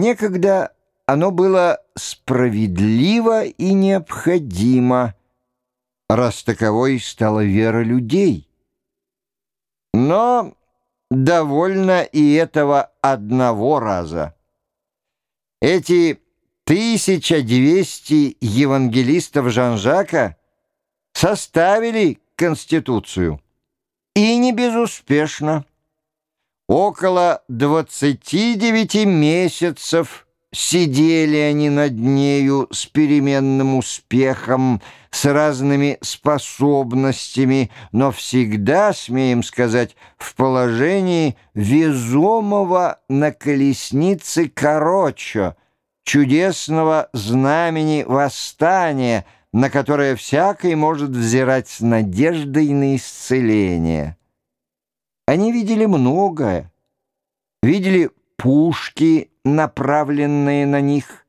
Некогда оно было справедливо и необходимо, раз таковой стала вера людей. Но довольно и этого одного раза. Эти 1200 евангелистов Жан-Жака составили Конституцию. И не безуспешно. Около 29 месяцев сидели они над нею с переменным успехом, с разными способностями, но всегда, смеем сказать, в положении везомого на колеснице короче, чудесного знамени восстания, на которое всякий может взирать с надеждой на исцеление. Они видели многое. Видели пушки, направленные на них.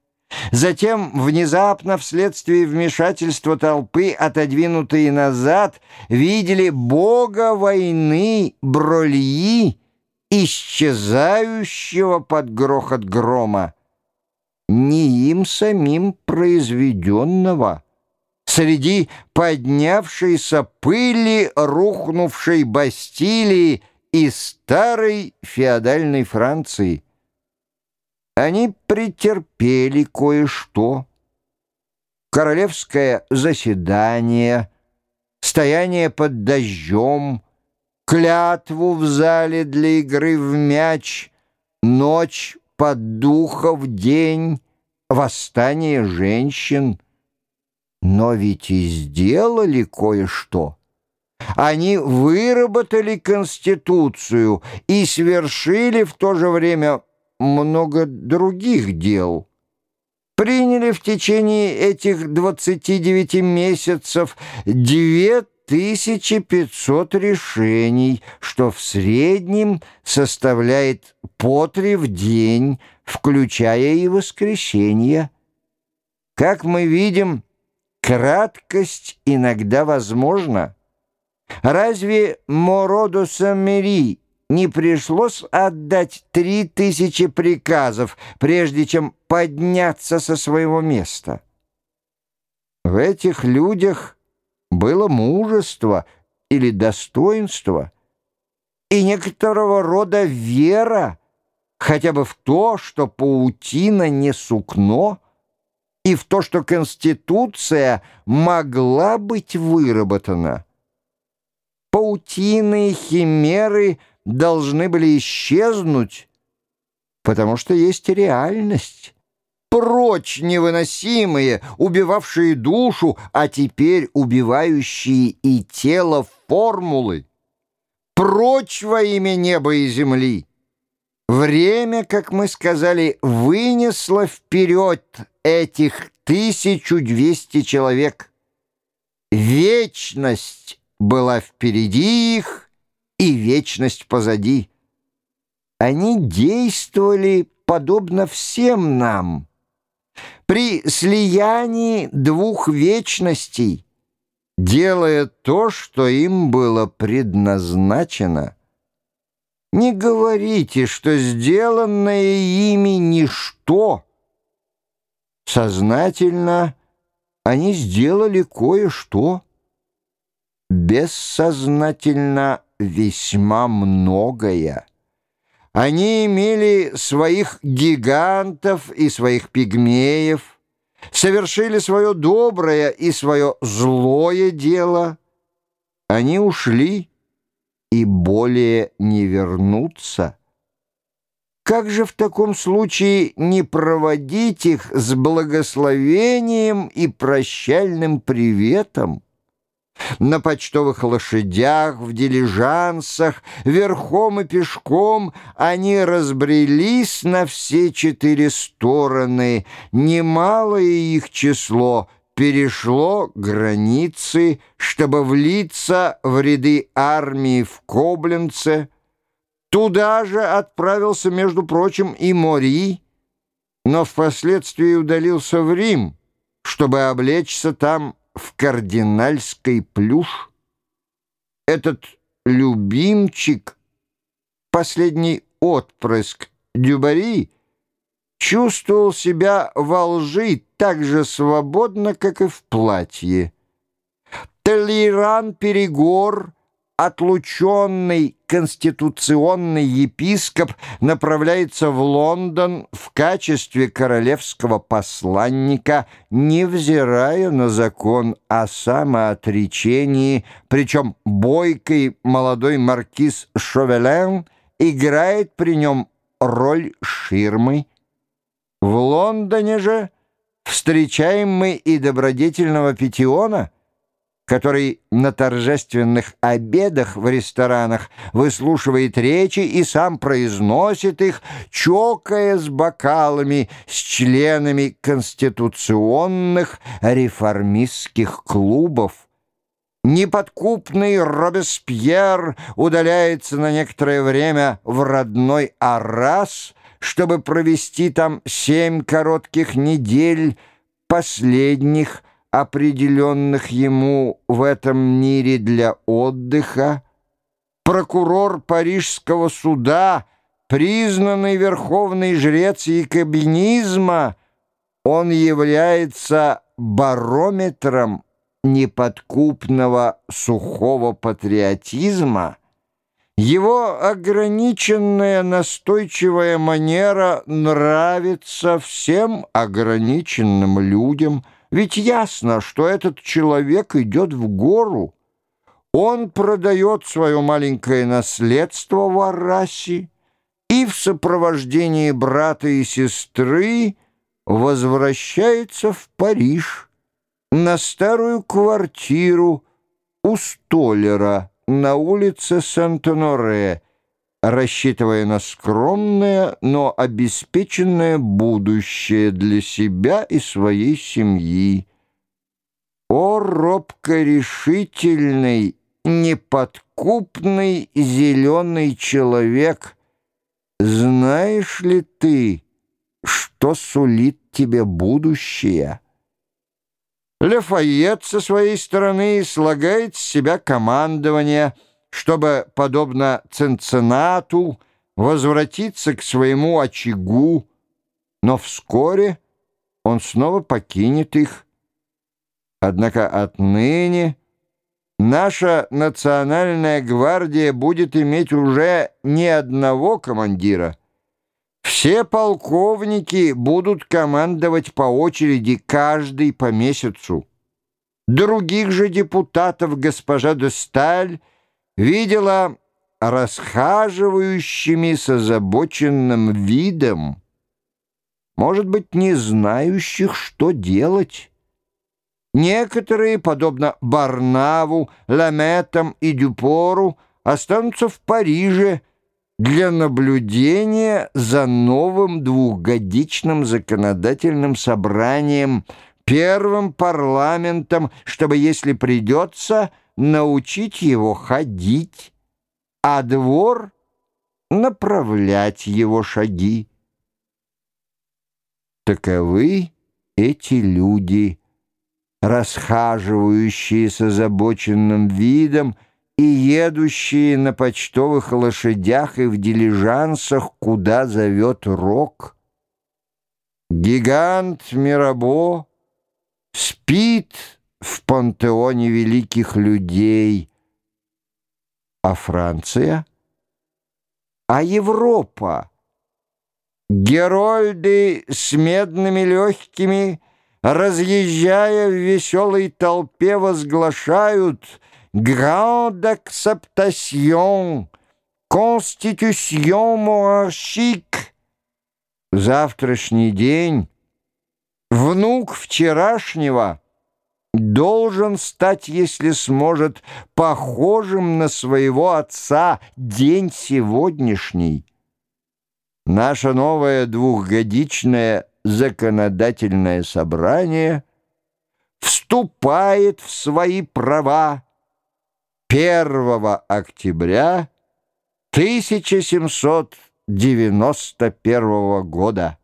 Затем, внезапно, вследствие вмешательства толпы, отодвинутые назад, видели бога войны Брольи, исчезающего под грохот грома, не им самим произведенного, среди поднявшейся пыли рухнувшей Бастилии из старой феодальной Франции. Они претерпели кое-что. Королевское заседание, стояние под дождем, клятву в зале для игры в мяч, ночь под духов день, восстание женщин. Но ведь и сделали кое-что. Они выработали Конституцию и свершили в то же время много других дел. Приняли в течение этих 29 месяцев 2500 решений, что в среднем составляет по три в день, включая и воскресенье. Как мы видим, краткость иногда возможна. Разве Мородо Саммери не пришлось отдать три тысячи приказов, прежде чем подняться со своего места? В этих людях было мужество или достоинство и некоторого рода вера, хотя бы в то, что паутина не сукно, и в то, что Конституция могла быть выработана паутины и химеры должны были исчезнуть, потому что есть реальность. Прочь невыносимые, убивавшие душу, а теперь убивающие и тело формулы. Прочь во имя неба и земли. Время, как мы сказали, вынесло вперед этих 1200 человек. Вечность была впереди их и вечность позади. Они действовали подобно всем нам. При слиянии двух вечностей, делая то, что им было предназначено. Не говорите, что сделанное ими ничто. Сознательно они сделали кое-что бессознательно весьма многое. Они имели своих гигантов и своих пигмеев, совершили свое доброе и свое злое дело. Они ушли и более не вернутся. Как же в таком случае не проводить их с благословением и прощальным приветом? На почтовых лошадях, в дилижансах, верхом и пешком они разбрелись на все четыре стороны. Немалое их число перешло границы, чтобы влиться в ряды армии в Кобленце. Туда же отправился, между прочим, и Мори, но впоследствии удалился в Рим, чтобы облечься там в кардинальской плюш. Этот любимчик, последний отпрыск Дюбари, чувствовал себя во лжи так же свободно, как и в платье. Толеран Перегор — отлученный конституционный епископ направляется в Лондон в качестве королевского посланника, невзирая на закон о самоотречении, причем бойкий молодой маркиз Шовелен играет при нем роль ширмы. В Лондоне же встречаем мы и добродетельного Петиона — который на торжественных обедах в ресторанах выслушивает речи и сам произносит их, чокая с бокалами с членами конституционных реформистских клубов. Неподкупный Робеспьер удаляется на некоторое время в родной Аррас, чтобы провести там семь коротких недель, последних – определенных ему в этом мире для отдыха, прокурор Парижского суда, признанный верховный жрец якобинизма, он является барометром неподкупного сухого патриотизма, его ограниченная настойчивая манера нравится всем ограниченным людям – ведь ясно, что этот человек идет в гору. Он продает свое маленькое наследство в Арасе и в сопровождении брата и сестры возвращается в Париж на старую квартиру у Столлера на улице Сент-Оноре, рассчитывая на скромное, но обеспеченное будущее для себя и своей семьи. О, робко решительный, неподкупный зеленый человек, знаешь ли ты, что сулит тебе будущее? Лафайет со своей стороны слагает с себя командование — чтобы, подобно Ценцинату, возвратиться к своему очагу, но вскоре он снова покинет их. Однако отныне наша национальная гвардия будет иметь уже не одного командира. Все полковники будут командовать по очереди каждый по месяцу. Других же депутатов госпожа де Сталь видела расхаживающими с озабоченным видом, может быть, не знающих, что делать. Некоторые, подобно Барнаву, Ламетам и Дюпору, останутся в Париже для наблюдения за новым двухгодичным законодательным собранием, первым парламентом, чтобы, если придется, научить его ходить, а двор — направлять его шаги. Таковы эти люди, расхаживающие с озабоченным видом и едущие на почтовых лошадях и в дилижансах, куда зовет рок. Гигант Мирабо спит, в пантеоне великих людей. А Франция? А Европа? Герольды с медными легкими, разъезжая в веселой толпе, возглашают «Гранд акцептасьон», «Конститюсьон монаршик». Завтрашний день, внук вчерашнего — должен стать, если сможет, похожим на своего отца день сегодняшний. Наше новое двухгодичное законодательное собрание вступает в свои права 1 октября 1791 года.